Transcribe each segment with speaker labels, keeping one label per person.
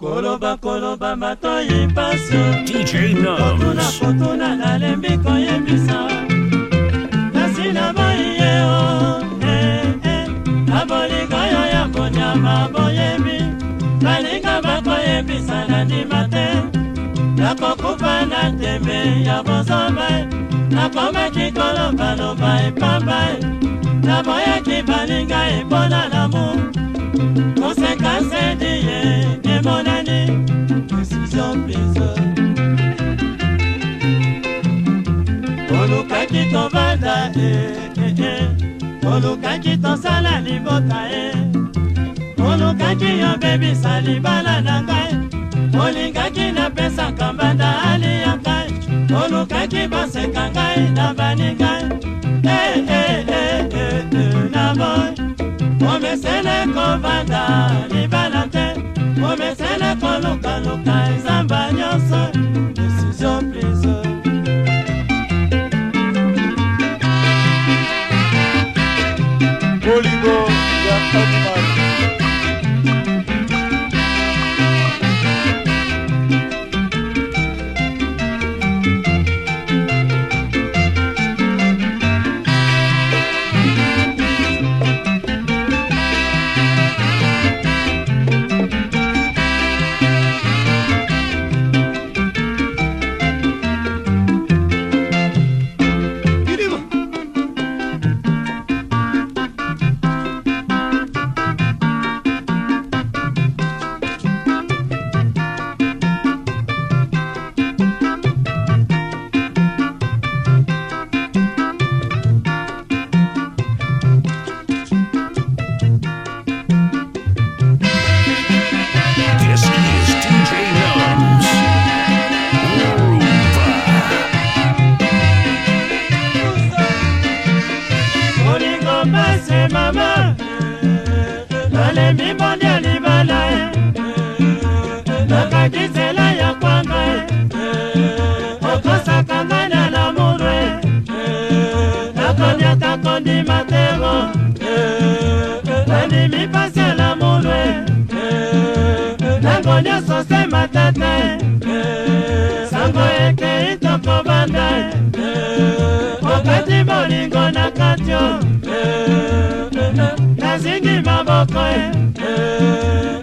Speaker 1: koloba koloba matoyi mpasiokotuna kotuna nalembi
Speaker 2: koyebisa kasi na mai ye o eh, eh. na bolingoyo ya konyama boyebi nalinga bakoyebisa na ndima te nakokufa na tembe ya bozomba nakomaki kolobaloba epamba naboyaki baninga epona lamu kosekasedi ye olukaki tovanda ee eh, eh, eh. olukaki tosala libota e olukaki yobebisa libala na ngai olingaki napesaka mbanda ali ya ngai olukaki baseka ngai na baningai na boy omesele kovanda libala te omesele kolukaluka nzamba nyonso Pokemon. caente.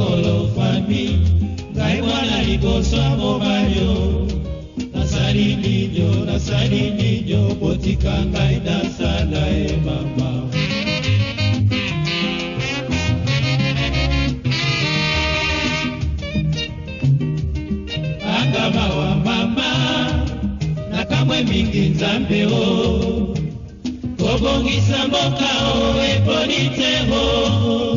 Speaker 2: mokolo fami ngai mwana liboso ya mobali o nasali linyo nasali linyo botika ngai nasala ye mama angama wa mama nakamwe mingi nzambe o kobongisa mboka o eponi te o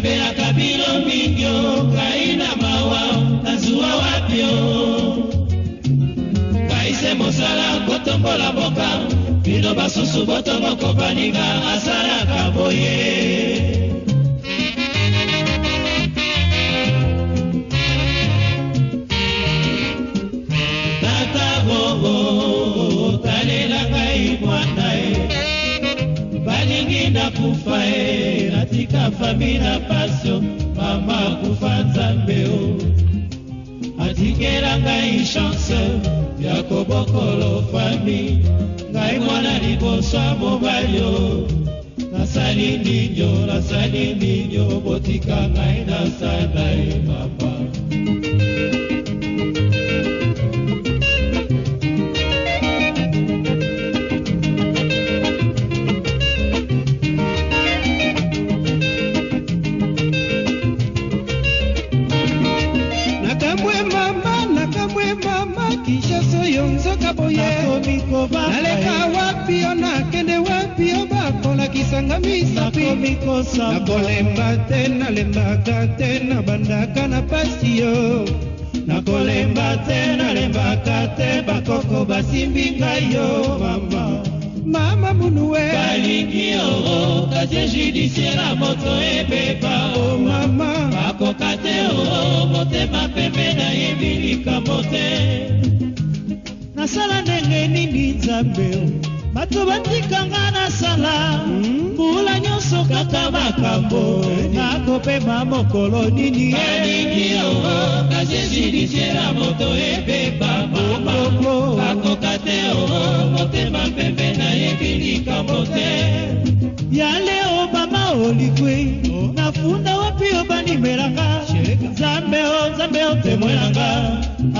Speaker 2: kabelaka bino mingio ngai na mawa nazuwa wapio ngai se mosala kotombola mboka bino basusu botomoko baninga asalaka boye talela ngai mwana ye balingi nakufa ye fami na pasio mama kufa nzambe o oh. atikela ngai chance ya kobokolo fami ngai mwana liboso ya mobali o nasali ninyo nasali ninyo botika ngai nasala ye mama nakolemba te nalembaka te nabandaka na pasi yo nakolemba te nalembaka te bakoko basimbi ngai yo mama mama munue balingi oo kasie judisiera moto ebeba o mama bakoka te oo motema pembe nayebi likambo te nasala ndenge nini nzambe bato batikanga nasala mm. kaka makambo nakopema mokolo nini banini oo kasezilisela moto ebeba maboko bakoka te oo motema pembe nayebi likambo te ya leo mama olikwi nafunda wapi obanimelanga nzambe o nzambe otemwenanga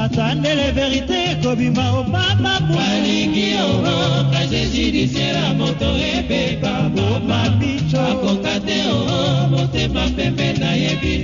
Speaker 2: ata ndele verite ekobima omama balingi oo kasezilisela moto ebeba bomami akoka te o motema pembe nayebi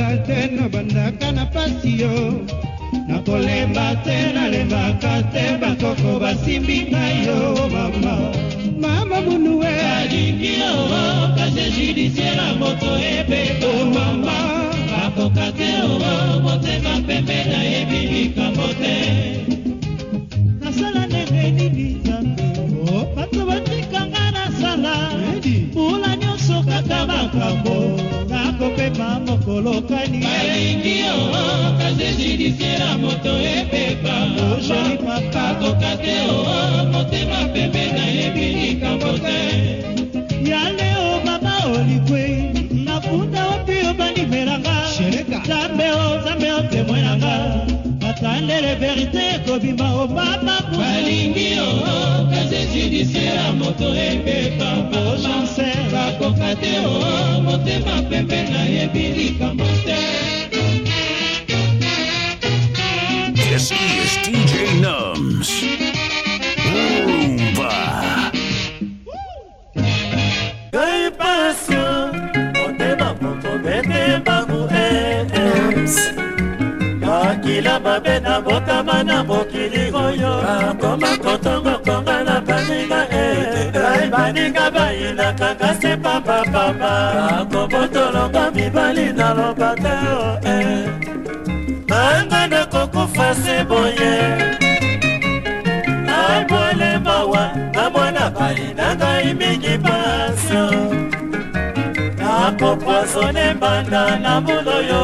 Speaker 2: Gracias. sandele verite kobima obaba balingi yo oh, kaze oh, judisiaire moto ebepa balanse bakoka te o motema pembe nayebi likambo te This is DJ
Speaker 1: Nums.
Speaker 2: makila mabe na bokama na mokili oyo akoma kotongo konga na baninga e baninga bayinaka kasi papapapa akobotolonga mibali na lobateo oh, eh. anga nakokufa se boye sone mbanda na moloyo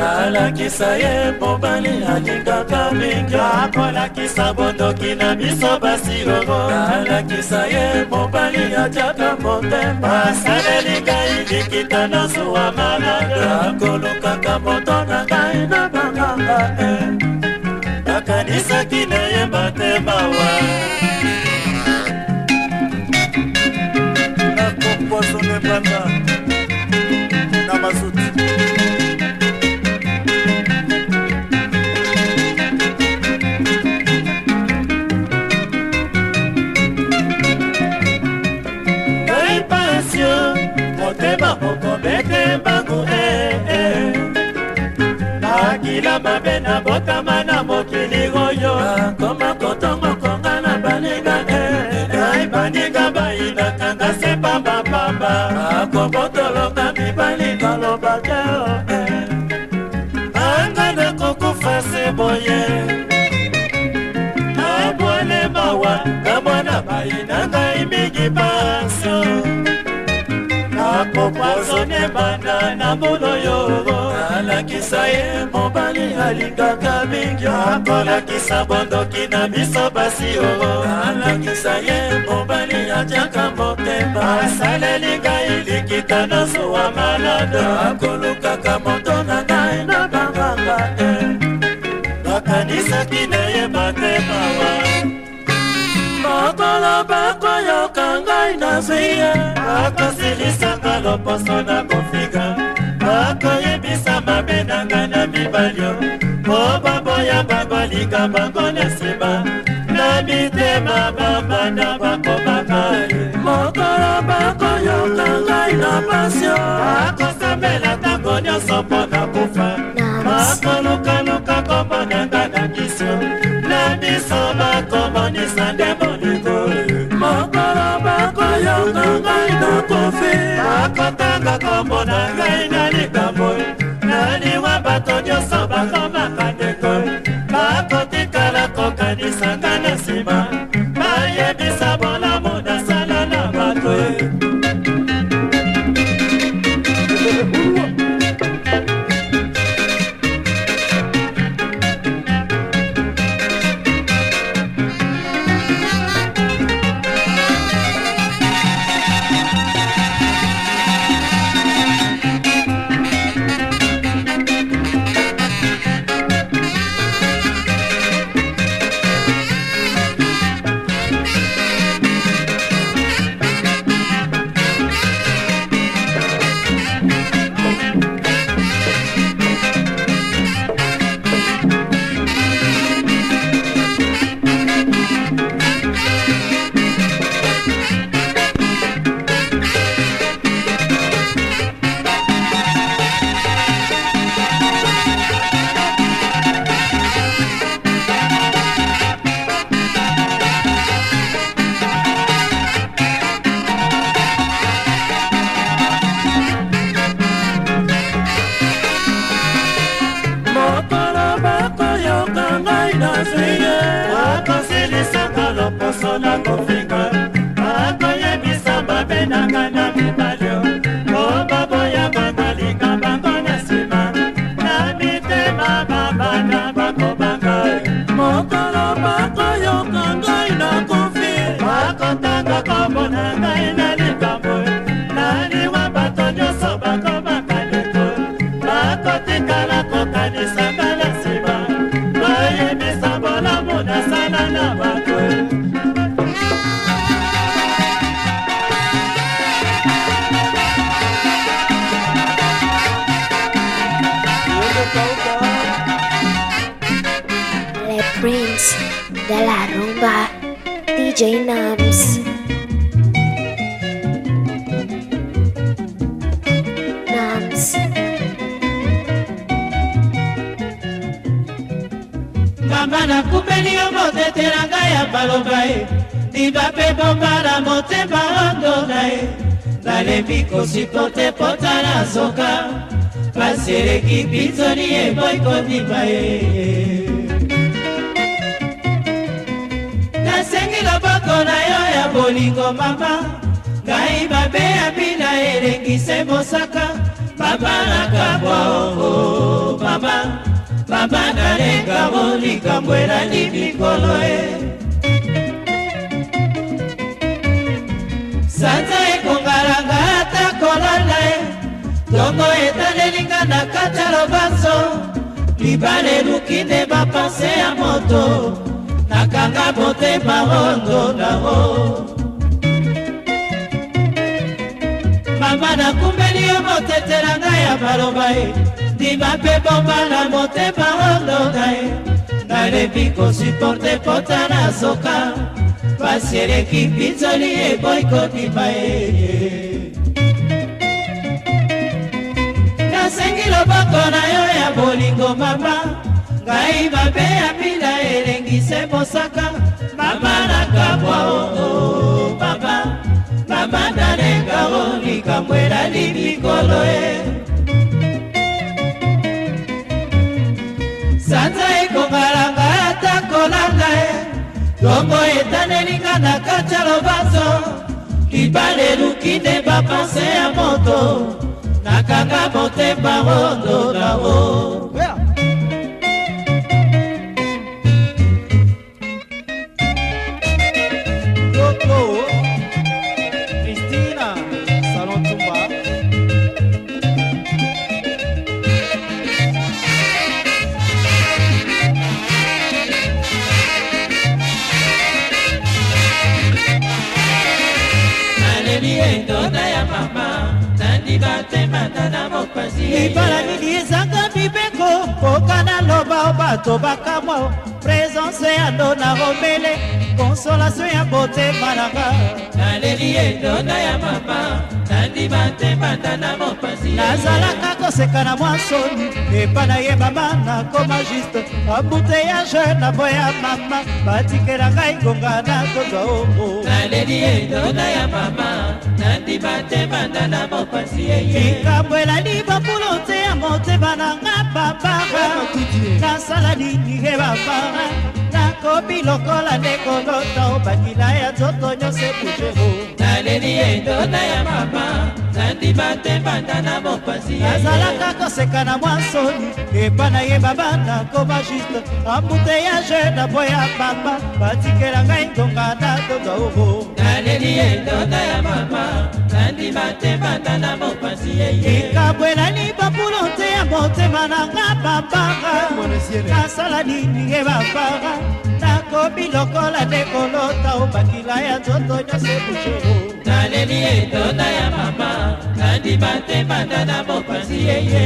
Speaker 2: nalakisa ye mobali alingaka mingi akolakisa bondoki na biso basi yoro nalakisa ye mobali atiaka motema asaleli ngai likita na zuwa malade akolukaka moto na ngai na banganga eh. nakanisaki nayemba te mawa nakoposo nebanda mabe nabotama na mokili oyo akoma kotongo konga na baninga e. ai baninga bayinaka nga se pambapamba akobotoloka mibali koloba te e. anga nakokufa se boye abwale mawa na mwana bayinanga imigiba mopoisone banda na mbula yo alakisa ye mobali alingaka mingi akolakisa bondoki na miso basi o alakisa ye mobali atiaka motema asaleli ngai likita nyonso wa malade akolukaka moto na ngai na banganga te bakanisaki na ye matemawa mokolo bazwiya bakosilisaka loposo na kofika bakoyebisa mabe na ngai na mibalio mpo baboya bakolika bango na nsima na mitema bambanda bakomaka mokolo bakoyoka ngai na pasio bakosambela ntango nyonso mpo na kufa bakolukaluka komona ngai na kisio na biso bakomonisa ndema Ramona Reyes.
Speaker 1: by DJ Nams. Nams.
Speaker 2: Bamba nakupeni yo motetela ngai ya baloba ye liba mpe bomba na motema ondo na ye nalembi kosipote pota na zoka pasi eleki binzoni eboyi kondima ye bolingo na yo ya bolingo mama ngai babe ya bina elengise mosaka mama nakabwa oo mama mama nalenga mo likambo elali mikolo e eh. sanza ekongalanga ata kolala e eh. tongo etalelinga na kati ya lobanso libala elukinde bapanse ya moto akanga motema ondo nango mama nakumbeli yo motetela ngai ya maloba ye ndima mpe bomba na motema ondo na ye nalebi kosuporte pota na soka pasi eleki mpinzoli eboyi kobima ye nasengi loboko
Speaker 1: na yo ya bolingo mama pai mabe ya pila elengise
Speaker 2: mosaka mama nakabwa ongo mama mama nalenga o likambo elali mikolo e sanza ekongalanga ata kolanga e tombo etanelinga na kati ya lobaso libale eluki nde bapanse ya moto nakanga motema rondo na o ezali etona ya mama nandima te mata na mopanzi libala mingi ezanga mibeko mboka naloba o bato bakamwa o présence yando naromele konsolation ya botema nanga naleli edona ya mama nandima te banda na mopasi nazalaka koseka na mwa soni epa nayebama nakoma juste abuteyage na bo ya mama batikela ngai ngonga na kozwa omo naleli edona ya mama nandima te banda na mopasi yeye likambo elali bakulu te ya motema na nga babara nasala nini ye babara nakomi lokola ndekolota obangila ya nzoto nyonso ebujero naleli endona ya mama nandima te banda na mopasi nazalaka koseka na mwa nsoni epa nayeba banda koba juste ambuteyage na po ya pamba batikela ngai ngonga na koda oro naleli endonda ya mama nandima te banda na mopasi ekabwelani bapulo te ya motema na nga babara nasala nini ye babara nakomi lokola ndekolota obakila ya nzoto nyonso bushoro naleli etonda ya mama nandima te banda na mopanzi yeye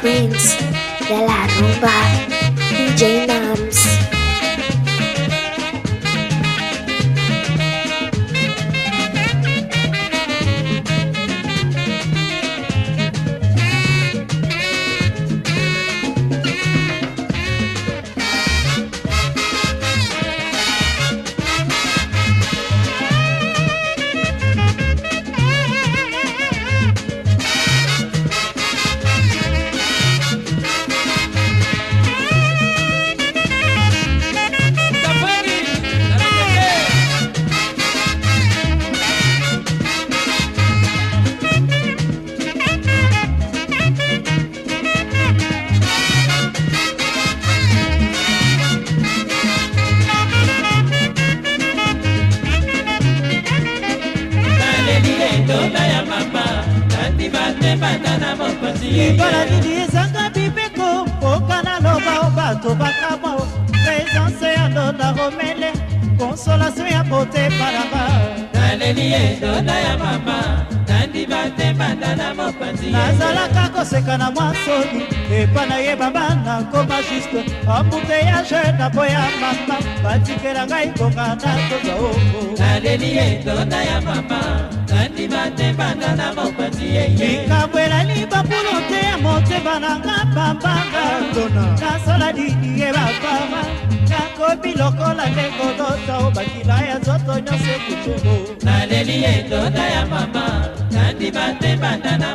Speaker 1: Prince de la rumba DJ Man.
Speaker 2: ngai konga nakozwa oko naleli etonda ya mama nandima te banda na mopanzi yeye likambo elali bakulu te ya motema na nga pambanga nasola didi ye bapama nakobi lokola ndeko tota obakila ya zoto nyonso kutubu naleli etonda ya mama nandima te banda na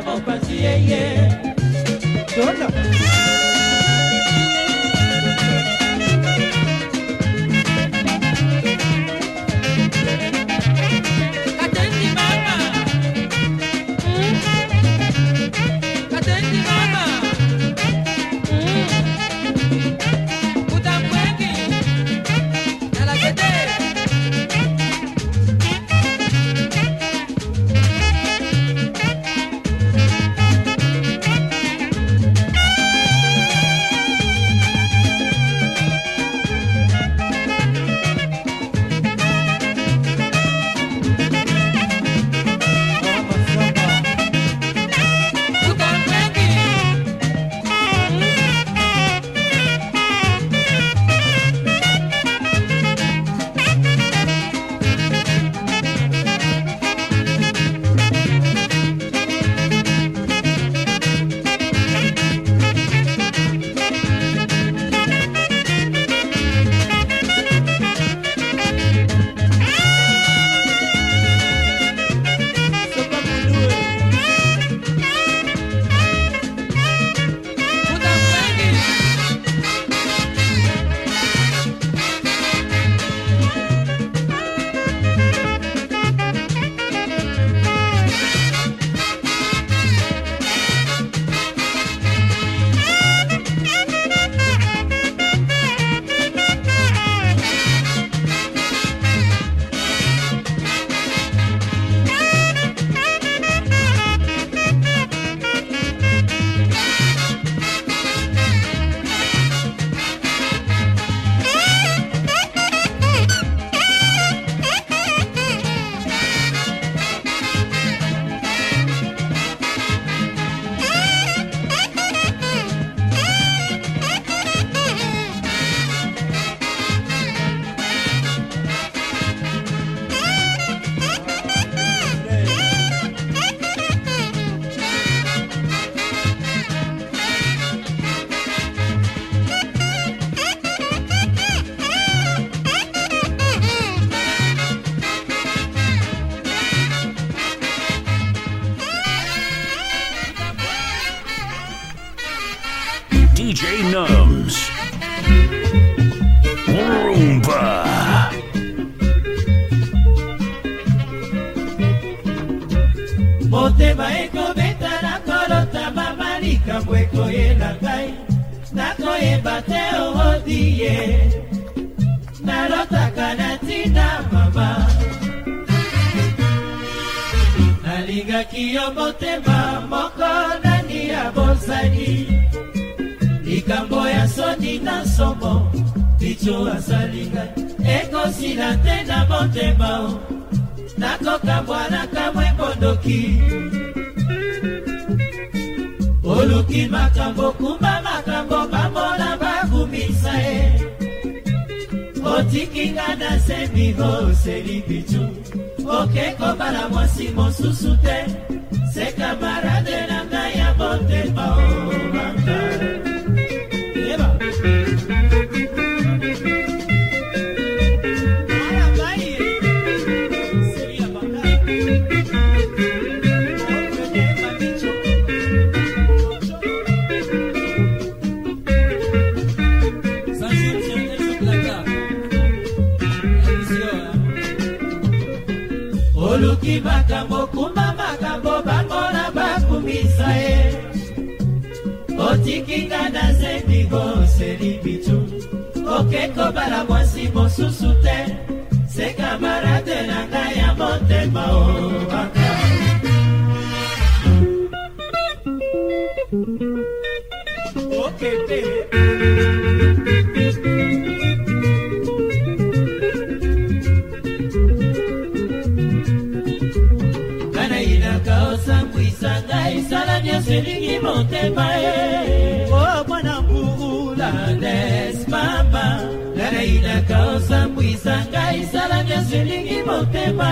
Speaker 2: tikinga na se migoseli bitu okekobala mwasi mosusu te se kamarade na ngai ya botemba oh. boseli bitu okekobala mwasi mosusu te se kamarade na ngai ya motema
Speaker 3: obaka oh, okete
Speaker 2: kana inaka osangwisa ngai sala nyonso elingi motema e nainaka ozambwisa ngai sala nyonso elingi motema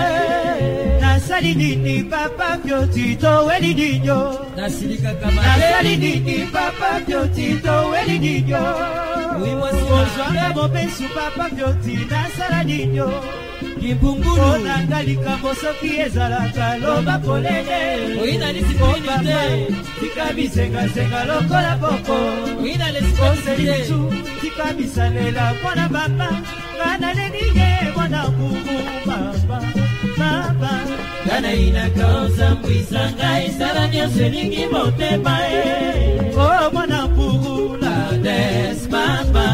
Speaker 2: nasali nini papa pyoti toweli ninyo nasali nini papa pyoti toweli ninyo ozwanga mobesu papa pyoti nasala ninyo libungulunanga likambo soki ezalaka loba polele obama tika bisengasenga lokola poko oselisu tika bisalela mpona papa nga nalenginge mwana kuku papa papa nga nayinaka ozambwisa ngai esala nyonso elingi motema e o oh, mwana pukula des papa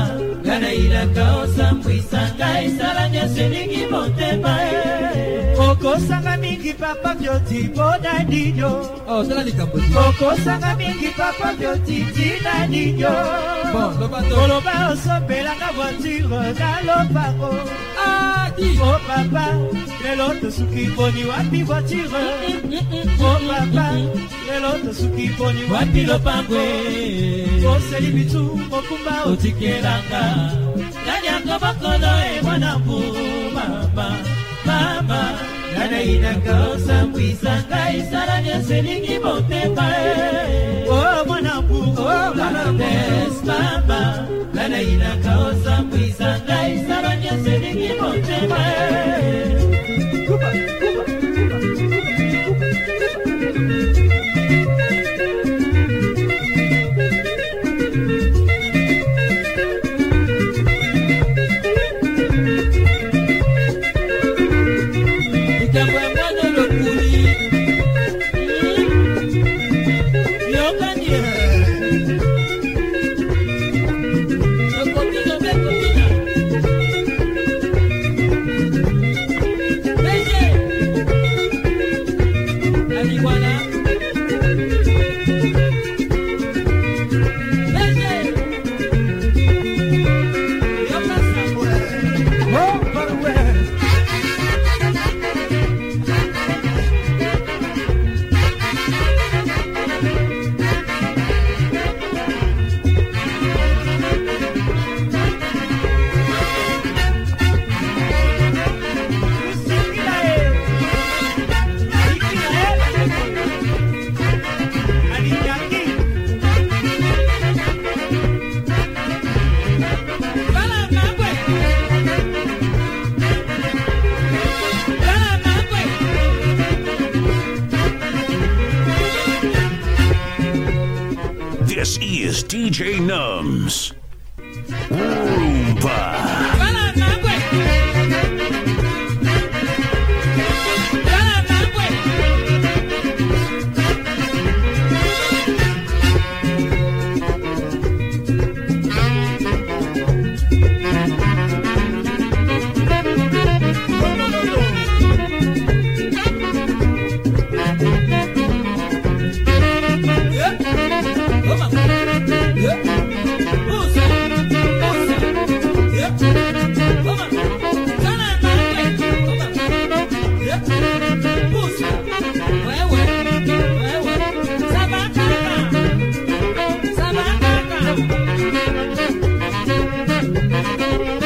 Speaker 2: oyeilaka osambwisanga esala nyonso elingi motema e. okosanga mingi papa bioti mpona ninyo oh, okosanga mingi papa bioti tina ninyo koloba osombelanga voiture na lopango ah, o oh, papa lelo tosuki boni wapi voiture o oh, papa lelo tosuki boni wapi lopango e. oseli bitu mokumba otikelanga bokolo emona mbumaba mama nanainaka osambwisa ngai sala nyonso elingi motema e. omona mbumaba nanainaka osambwisa ngai sala nyonso elingi motema e.
Speaker 1: DJ Nug. Yeah.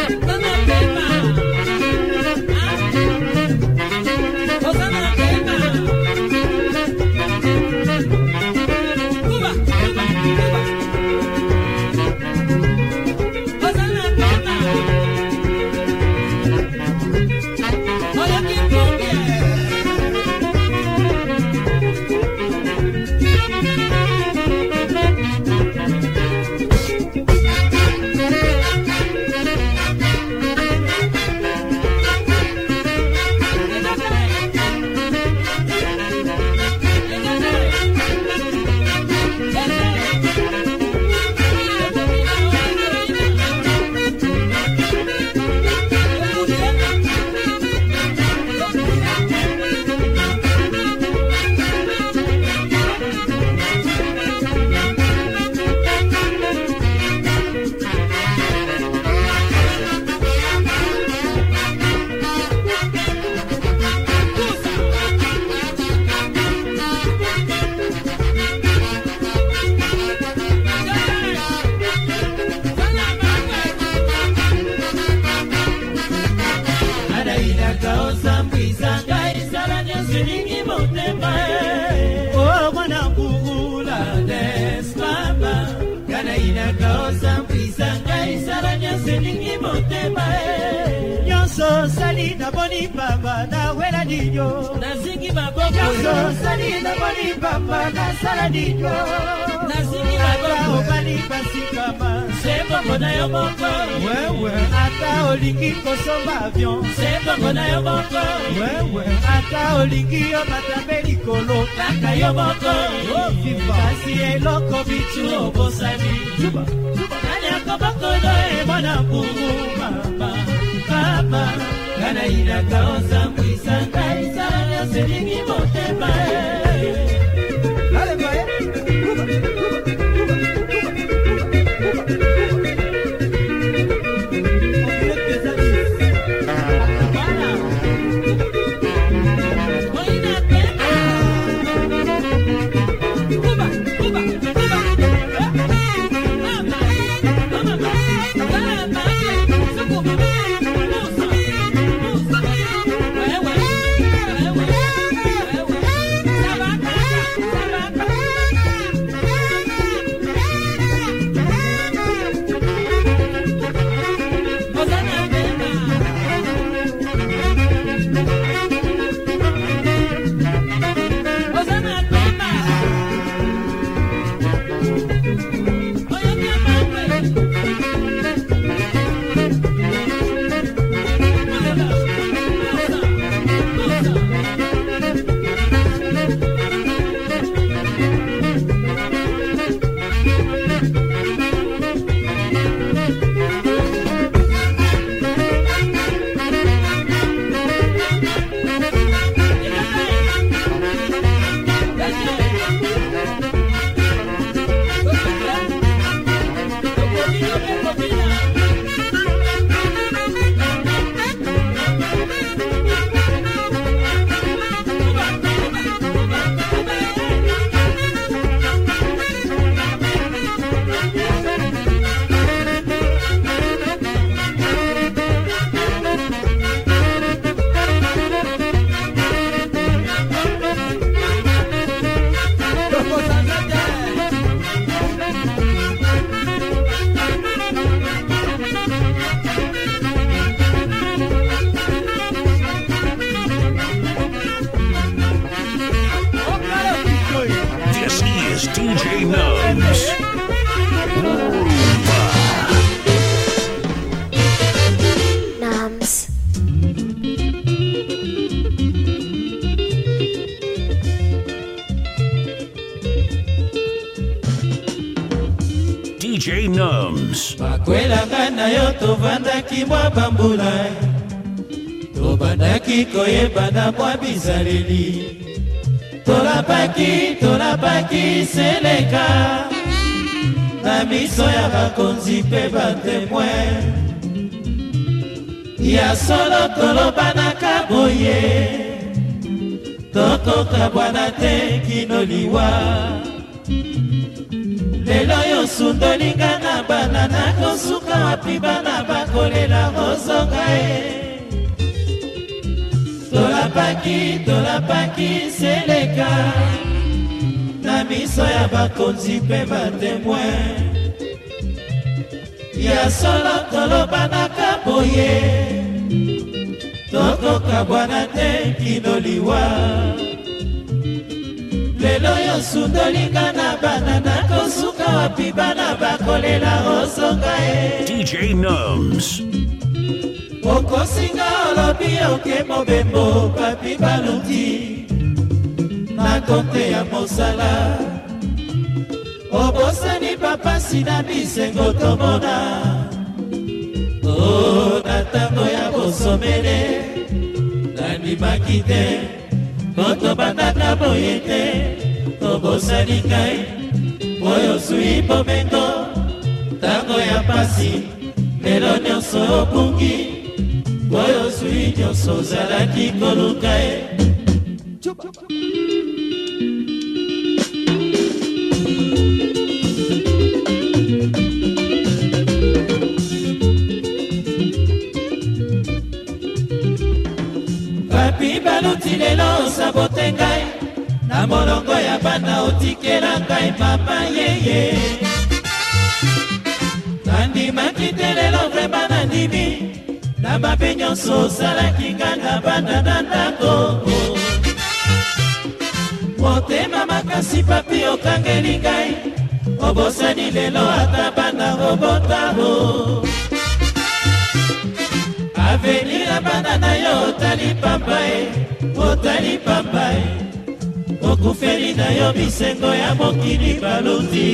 Speaker 2: tokoki koyebana mwa bizaleli tolapaki tolapaki seleka na miso ya bakonzi mpe batemoin ya solo tolobanaka boye tokokabwana te kino liwa lelo yo sundolinganga bana nakosuka wapi bana bakolela ozonga ye tolapaki tolapaki seleka na miso ya bakonzi mpe batemoin ya solo tolobanaka boye tokokabwana te kino liwa lelo yo sundolinga na bana nakosuka wapi bana bakolela osonga e dj nums okosinga olobi oke mobembo papi baluti na konte ya mosala obosani bapasi na bisengo tomona o oh, na ntango ya bosomele nandimaki te kotobandaka boye te obosani ngai oyo zwi bomengo ntango ya pasi lelo nyonso obungi boy ozwi nyonso ozalaki koluka ye bapi baluti lelo osabote ngai na molongo ya bana otikela ngai mama yeye nandimaki te lelo vrema nandimi na babe nyonso osalaki nga na banda na ndako motema makasi papi okangeli ngai obosani lelo ata banda obotabo aveni na banda na yo otali pamba e otali pamba e okufeli na yo bisengo ya mokili baluti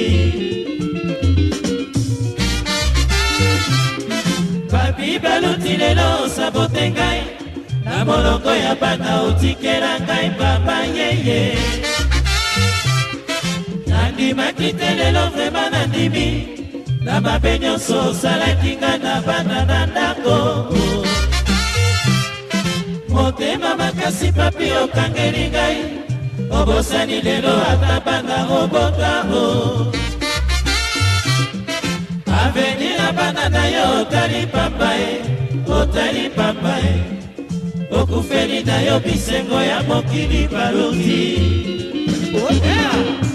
Speaker 2: babi baluti lelo sabote ngai na molongo ya bana otikela ngai pamba yeye nandimaki te lelo vrema nandimi na mabe nyonso osalaki nga na bana na ndako motema makasi papi okangeli ngai obosani lelo ata bana obota o aveni ya bana na yo otali pamba ye otali pamba ye okufeli na yo bisengo ya mokili baluti oh, yeah.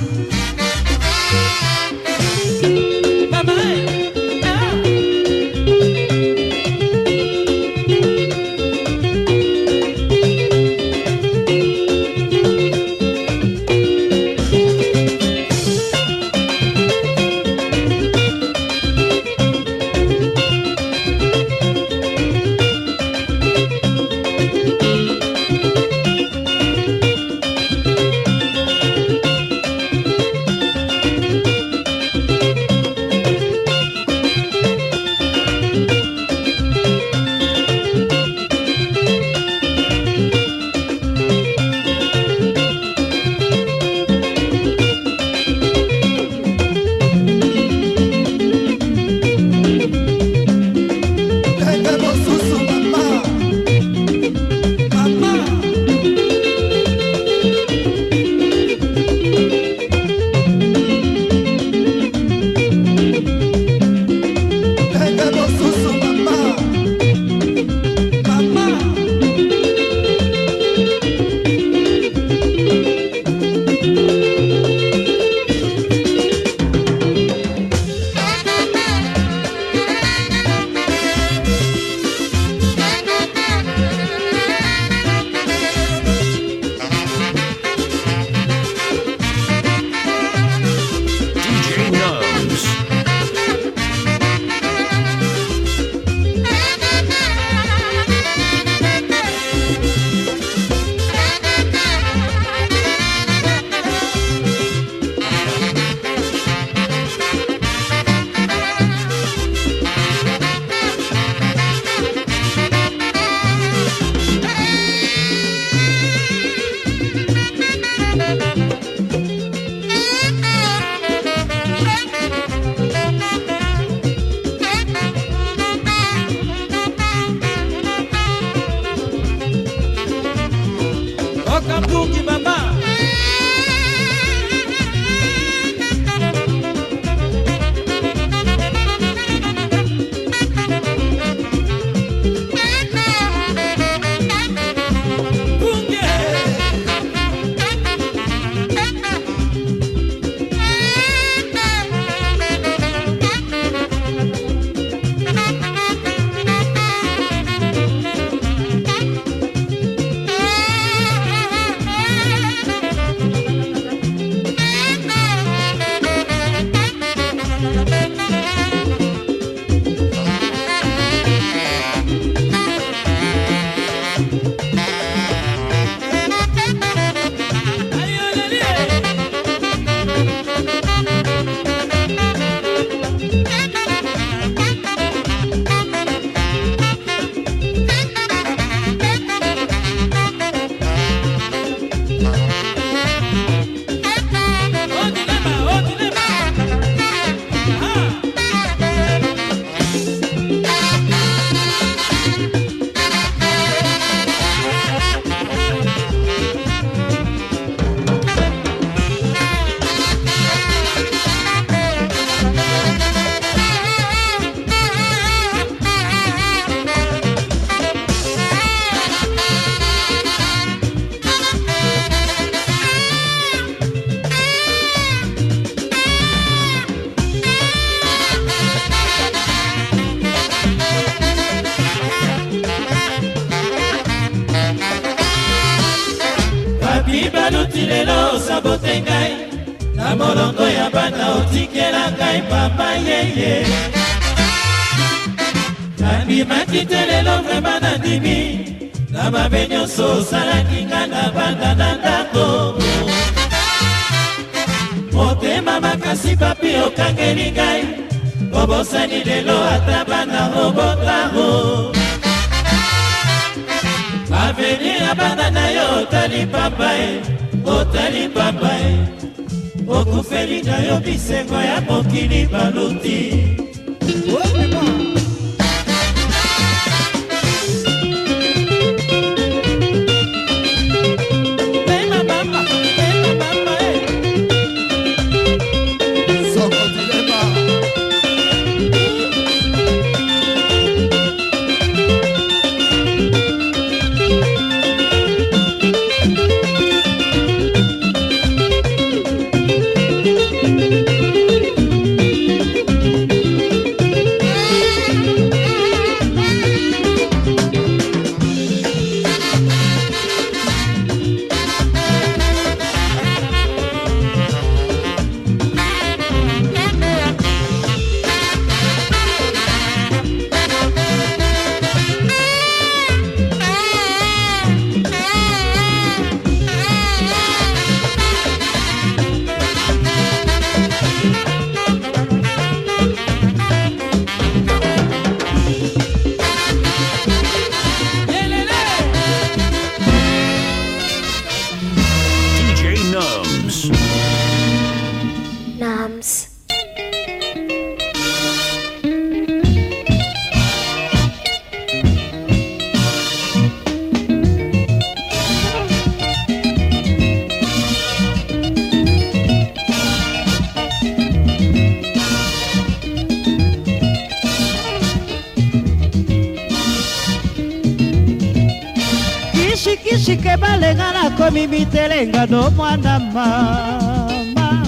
Speaker 2: mama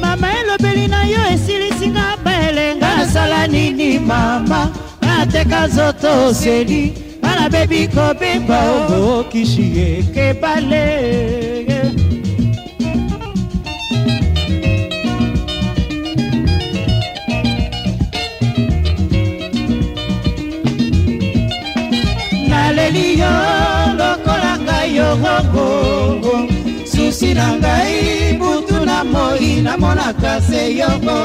Speaker 2: mama elobeli na yo esilisinga baelenga nasala nini mama nateka zoto oseli bana bebi kobeba obokishi ekebale na ngai butu na moi namonaka se yoko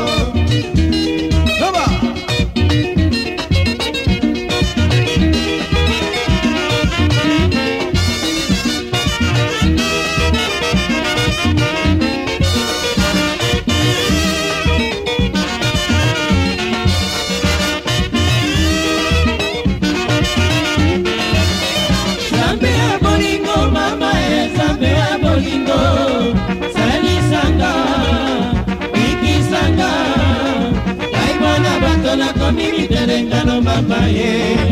Speaker 2: moto nakomi mitelenga no mama ye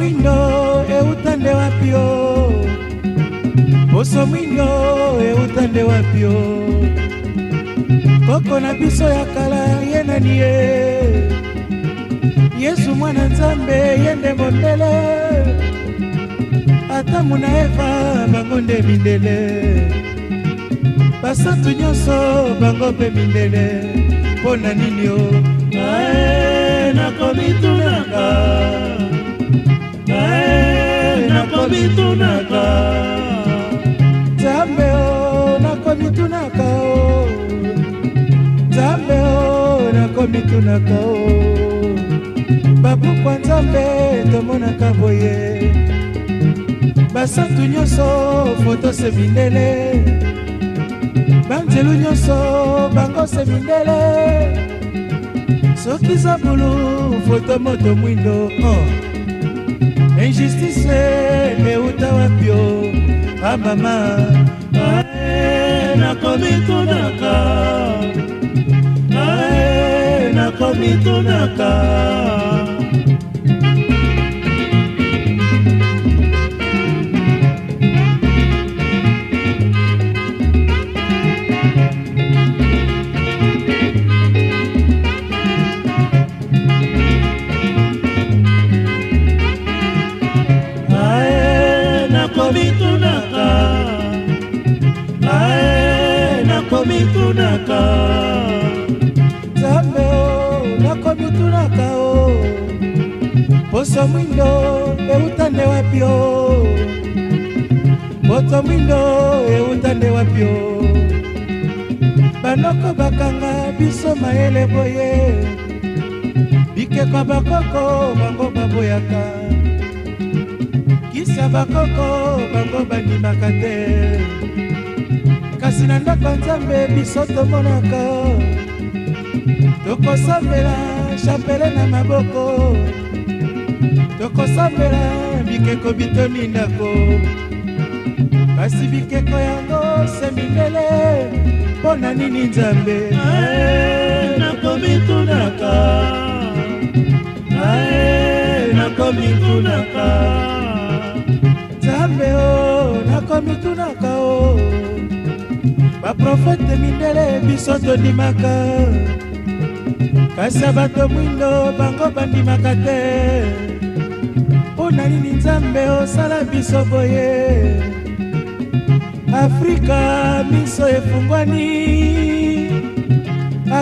Speaker 3: mwindo eutande eh, wapio poso mwindo eutande eh, wapio koko na biso ya kala ye nani ye yesu mwana nzambe ye nde mondele atamu na eva bango nde mindele basantu nyonso bango mpe mindele mpo na nini o naye nakomitunaka nakomi tunaka nzambe o nakomi tunaka o nzambe o nakomi tunaka o bapukwa nzambe tomonaka boye basantu nyonso fotose mindele banzelu nyonso bangose mindele soki zabulu foto moto mwindo oh. injustice emeuta wapio amama ah, ae ah, eh, nakomitunaka ae ah, eh, nakomitunaka nzambe o nakomi tunaka o poso mwindo euta nde wapi o boto mwindo euta nde wapi o banoko bakanga biso mayele boye bikeko bakoko bango baboyaka kisa bakoko bango bandimaka te kasi na ndako nzambe biso tomonaka tokosambela chapele na maboko tokosambela bikeko bitoni ndako kasi bikeko yango semindele mpo na nini nzambe nakomitunaka ae nakomitunaka nzambe o oh, nakomitunaka baprofete mindele biso tondimaka kasi bato mwindo bango bandimaka te mpo na nini nzambe osala biso boye afrika miso efungwani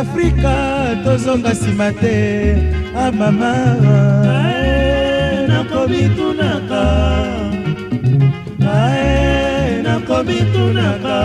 Speaker 3: afrika tozonga nsima te amama ah, nakomitunaka ae nakomitunaka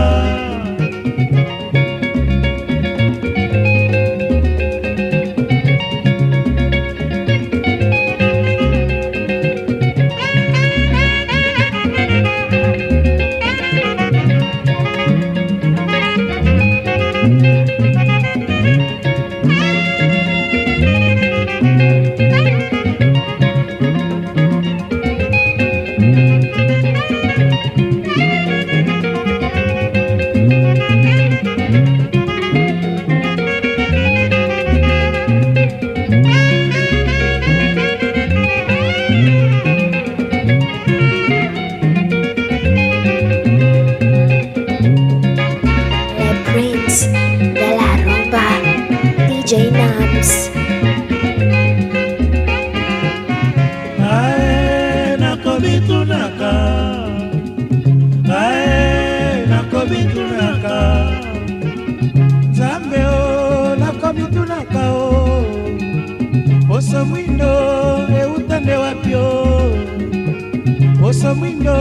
Speaker 3: mwindo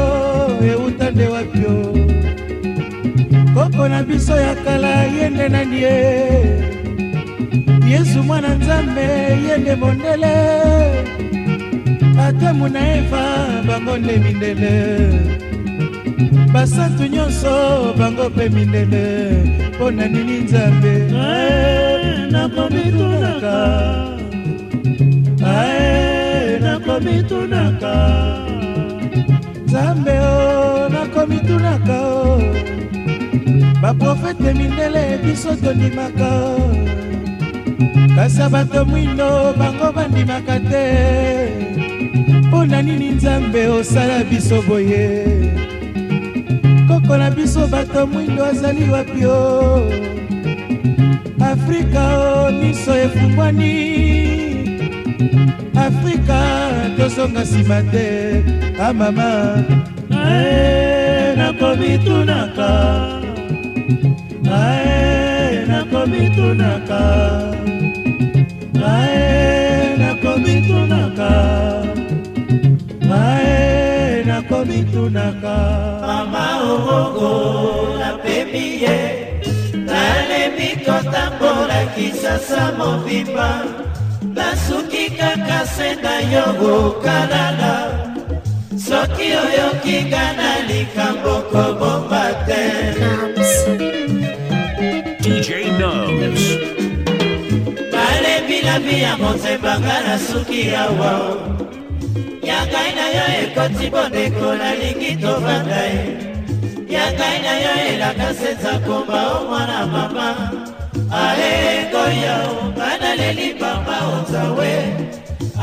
Speaker 3: mwindo euta nde wapyo koko na biso ya kala ye nde nani ye yesu mwana nzambe ye nde mondele atemu na eva bango nde mindele basantu nyonso bango mpe mindele mpo na nini nzambe nakomitunaka nakomitunaka nzambe o oh, nakomi tunaka o oh. baprofete mindele biso tondimaka o oh. kasi bato mwino bango bandimaka te mpo na nini nzambe osala biso boye koko na biso bato mwindo azali wapi o afrika o miso efungwani afrika tozonga nsima te ah mama naye eh, nakomitunaka naye eh, nakomitunaka naye eh, nakomitunaka naye nakomitunaka mama ooko
Speaker 2: napemi ye nalemi kotambolakisa sa mobimba nasuki kaka se na yo kokalala soki oyokinga na likambo kobomba te balebilabi ya mozembanga na suki awa ya ngai na yo ekoti bondeko nalingi tovanda ye ya ngai na yo elaka senza komba o mwana mama ae ngoyao ngai naleli mama ozawe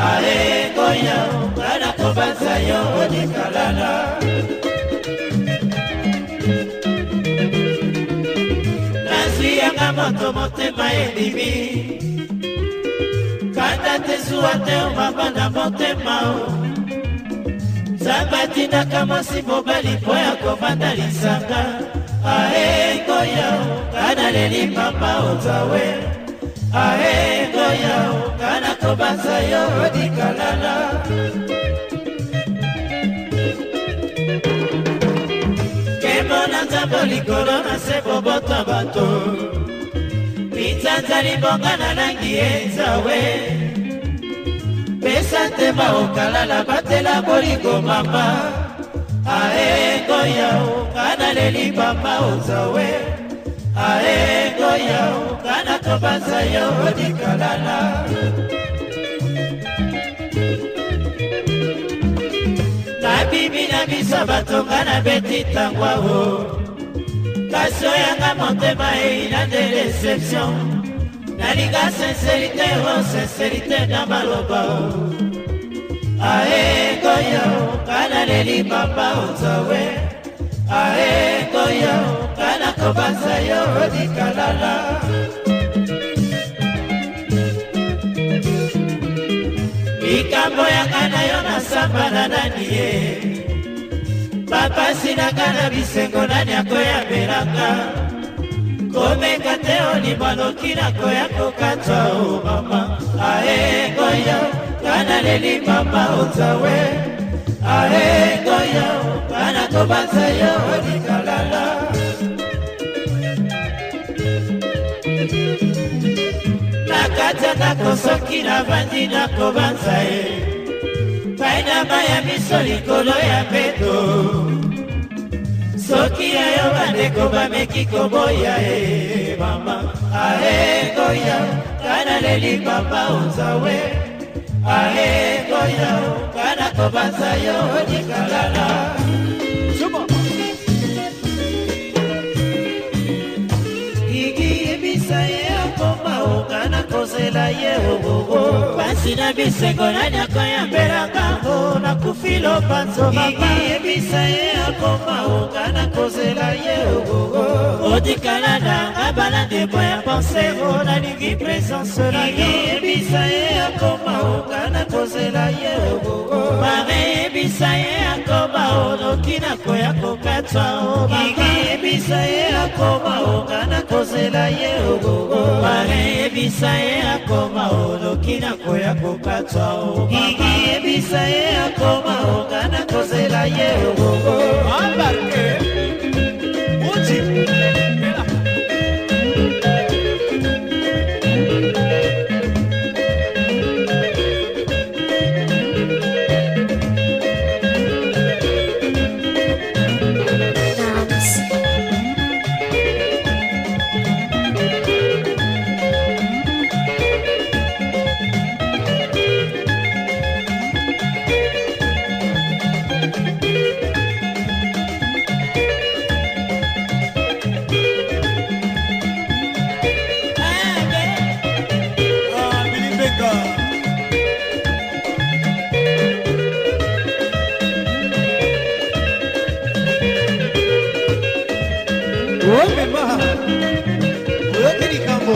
Speaker 2: alekoya ngana kobanza yo odikalala nazwi yanga moto motema elimi kanda te zuwa te omabanda motema nzamba atindaka mwasi mobali mpo ya kobanda lisanga aekoya ngana leli mama ozawe aengoya okana kobanza yo odikalala kembo na nzambo likolo na se bobotwa bato minzanza libonga na langi ezawe pesa ntema okalala batela bolingo mama aengoya okana leli bamba ozawe aengoya tobanza yo odikalala na bibi na biso batonga na beti tangwa o kasi oyanga motema eina de reception nalinga sincerité o sincerité na maloba o aekoyo kana leli papa ozowe aekoyo kana kobanza yo odikalala likambo yanga na yo nasamba na nani ye bapasi nanga na bisengo nani akoyambelanga komeka te olima noki nakoya kokatwa o mama aengoya kana leli mama ozawe aengoya bana kobanza yo olikalala ata ndako soki navandi nakobanza ye ngai na mai ya miso likolo ya peto soki yayo bandeko bameki koboya e mama aekoya kana leli papa onzawe aekoya kana kobanza yo likalala kosela ye ogogo pasi na bisengo nani akoyambelanga ngo nakufi lopanzo makiyebisa ye akoma onga na kozela ye ogogo otikala nanga balande boya pensero nalingi presence na yeyebisa ye akoma onga na kozela ye ogogo mareyebisa ye akoma onoki na koya kokatwa o makiyebisa ye akoma onga na kozela ye ogogo pare yebisa ye akoma oloki na koya kokatwa ogigi yebisa ye akoma onga na kozela ye ogogo embarke
Speaker 3: motema oyoki likambo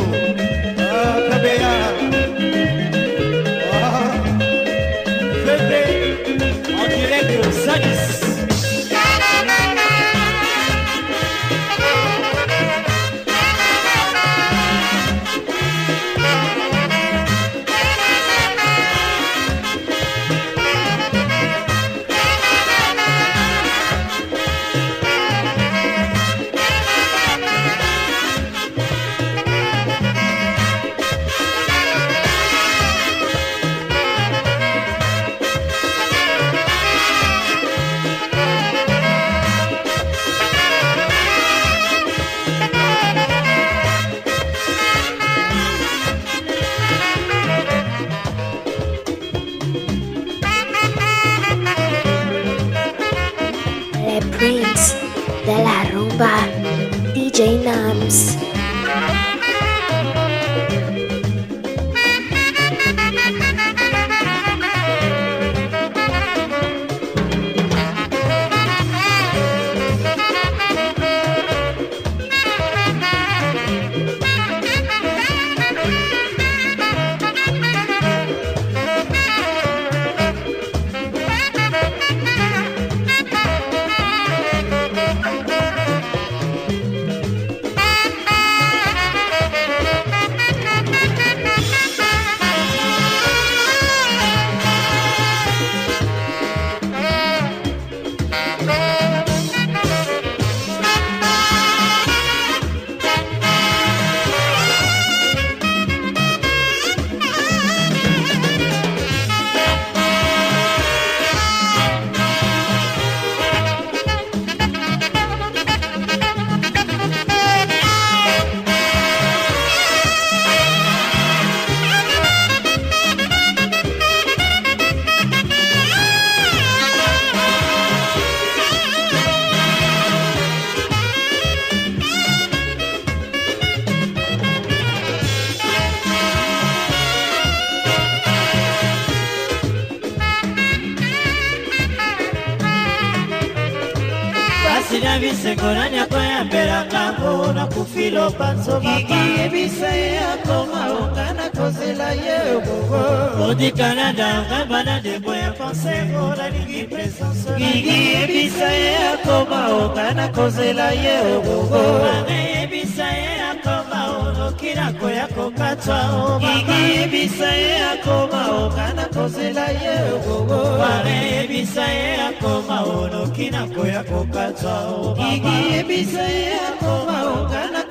Speaker 2: gigi yebisa ye akoma okana kozela ye obogo odikana danga banade boya pense oh, olalingi présence
Speaker 3: gigi yebisa
Speaker 2: ye akoma okana kozela ye obogo mame yebisa ye akoma onokila koya kokatwa obaba oh, yebisa ye akoma okana kozela ye ogogo mame yebisa ye akoma onokina koya kokatwa obaba oh, yebisa ye akoma okana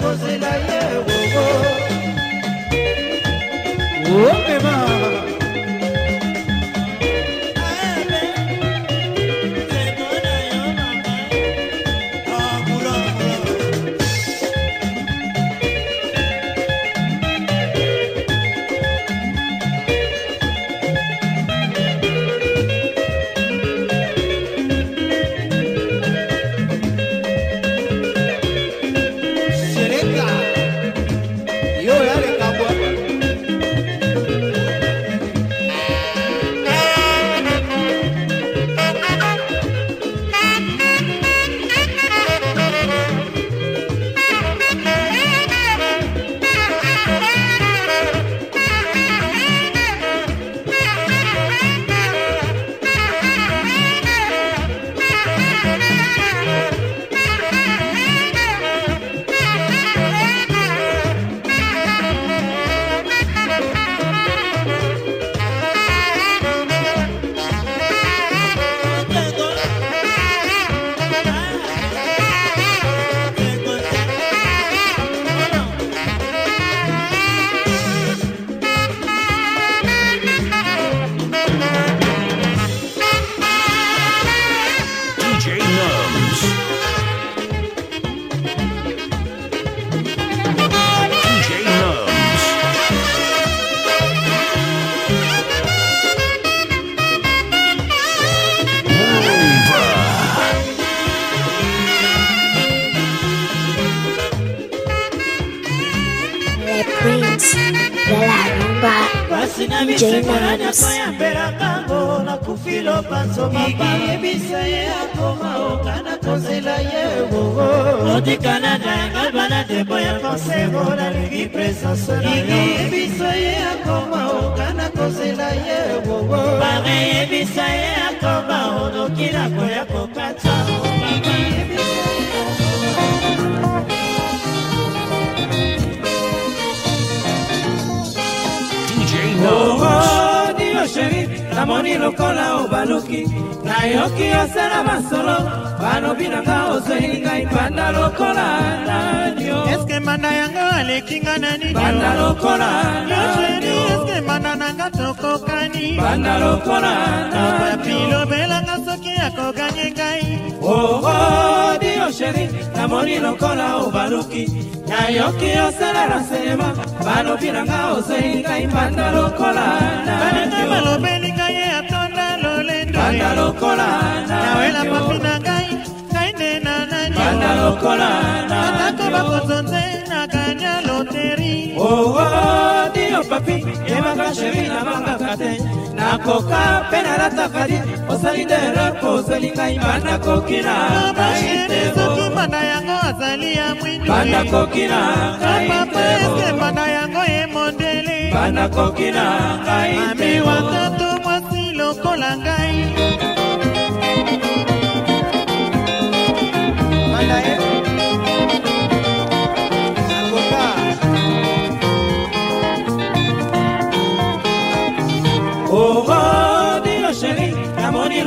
Speaker 2: láyé wò ó. Wò
Speaker 1: ó mi
Speaker 2: bareye biso ye akoma okana kozela ye wowo bareye biso ye akoma onokila koya kopata obaba namoni lokola obaluki nayoki osala masolo balobi nanga ozweli ngai banda lokola nanio eske manda yango aleki nga nanini banda lokola nanio eske manda nanga tokokani banda lokola nanio lobelanga soki akoganye ngai oo oh, oh, dio sheri namoni lokola obaluki nayoki osala na nsema balobi nanga ozweli ngai banda lokola nanio balobeli banda lokola nawela papi na ngai ngai nde na nani banda lokola atako bakonzo nde nakanya loteri owo oh, oh,
Speaker 3: dio papi yebaka
Speaker 2: sheri nabangaka te nakoka mpe nalataka di osali nde rako ozeli ngai bandakoki na
Speaker 3: banda yango azali ya mwindubandakoki
Speaker 2: na kapapa eske
Speaker 3: banda oh. yango ye mondele
Speaker 2: bandakoki na ngai mami wakato mwasi lokola ngai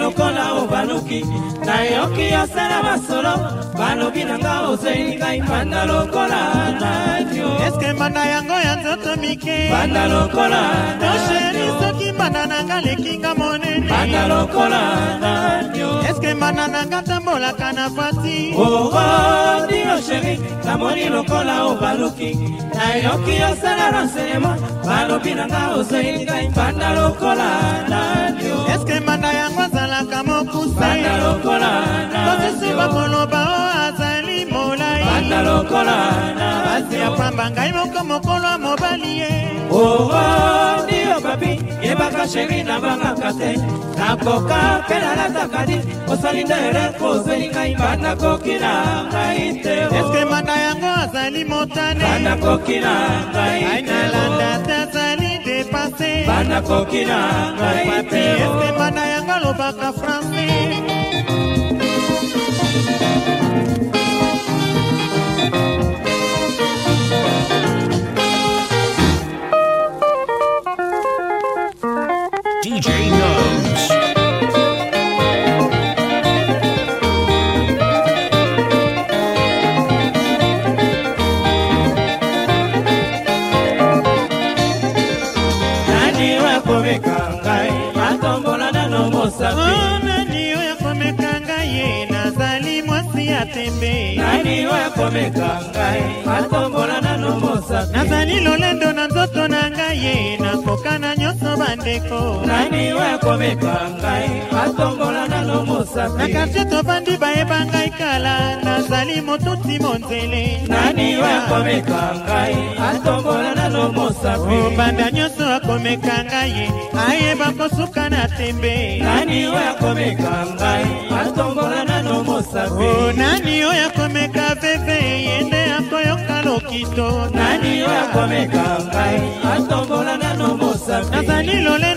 Speaker 2: lokola obaluki nayoki osala masolo balobi na nga ozeli ngai banda lokola radio eske mbanda yango ya nzoto mike banda lokola radio mbanda na nga lekinga monene banda lokola nanio eske mbanda na nga tambolaka na pati orodino sheri namoni lokola obaluki nayoki osala renseignement balobi na nga ozoi ngai banda lokola nanio eske mbanda yango azalaka mokusa banda lokola nanio tosisi bakoloba o azali kozanga lokola na basi ya pamba ngai moko mokolo ya mobali ye oo ndio babi yebaka sheri na bangaka te nakoka mpe nalataka di osali ndere kozeli ngai banakoki na ngai te oh. eske manda yango azali motane banakoki na ngai oh. nalanda te azali depase banakoki na ngai te oh. eske manda yango alobaka francais oyo akomeka ngai atombola nano mosapi nazali lolendo na nzoto na ngai ye nakoka na nyonso bandeko nani oyo akomeka ngai atombola nano mosapi na kartie tobandi bayeba ngai kala nazali motuti monzele nani oyo akomeka ngai atombola nano mosapi obanda nyonso akomeka ngai ye ayeba kosuka na tembe nani oyo akomeka ngai atombola nano mosapi o oh, nani oyo akomeka se ye nde atoyoka lokito nani oyo akomeka ngai atombola nano mosambi nazali lole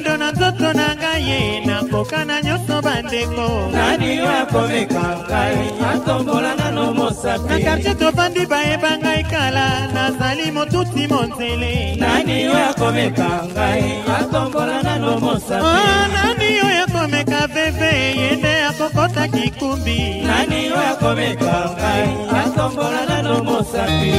Speaker 2: ye nakoka na nyonso bandengo nani oyo akomeka ngai atombola nano mosapi na kartie tovandi bayeba ngai kala nazali motuti monzele nani oyo akomeka ngai atombola nano mosapi ah, nani oyo akomeka veve ye nde akokota kikumbi nani oyo akomeka ngai atombola nano mosapi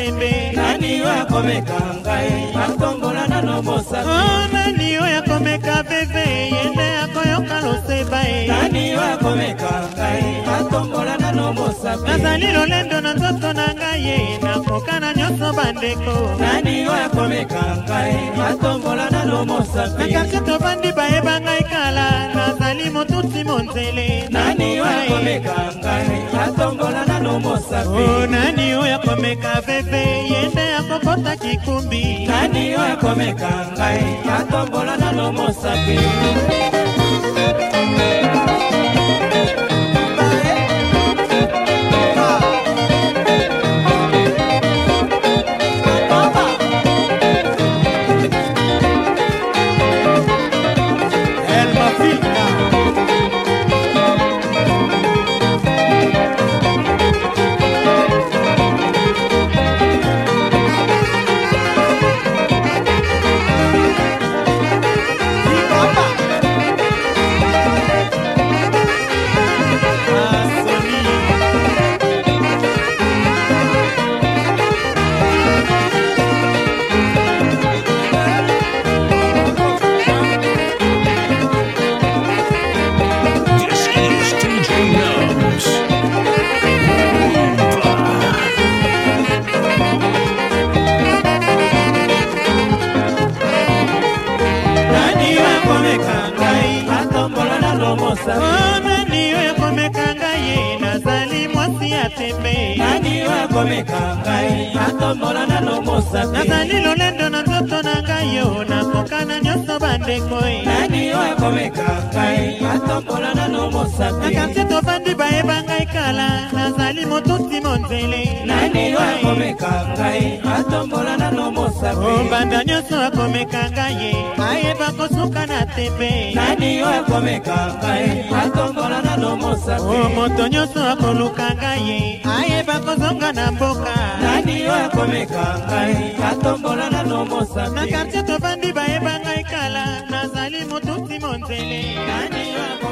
Speaker 2: sembe nani oyo akomeka ngai matongola nano mosapi oh, nani oyo akomeka veve ye nde akoyoka loseba ye nani oyo akomeka ngai matongola nazali lolendo na nzoto na ngai ye nakoka na nyonso bandeko nani oyo akomeka ngai atombola na lomosapi nakarti tobandi bayeba ngai kala nazali motuti monzele nani oyo akomeka ngai atombola na lomosapi oh, nani oyo akomeka veve yende akokota kikumbi nani oyo akomeka ngai atombola na lomosapi nani oyo akomeka ngai nazali mwasi ya tembe nani oyo akomeka ngai atombola nano mosapi nazali lolendo na nzoto na ngai yo nakokana nyonso bandeko nani oyo akomeka ngai atombola nano mosapi nakantie tobandi bayeba ngai kala nazali motuti monzele nani oyo akomeka ngai atombola nano mosapi obanda nyonso akomeka na ngai ayeba kosuka na tepe nani oyo akomeka ngai atombola nano mosapi oh, moto nyonso akoluka ngai ayeba kozonga na mboka nani oyo akomeka ngai atombola nano mosapi na kartie tobandi bayeba ngai kala nazali motuti monzele nani oyo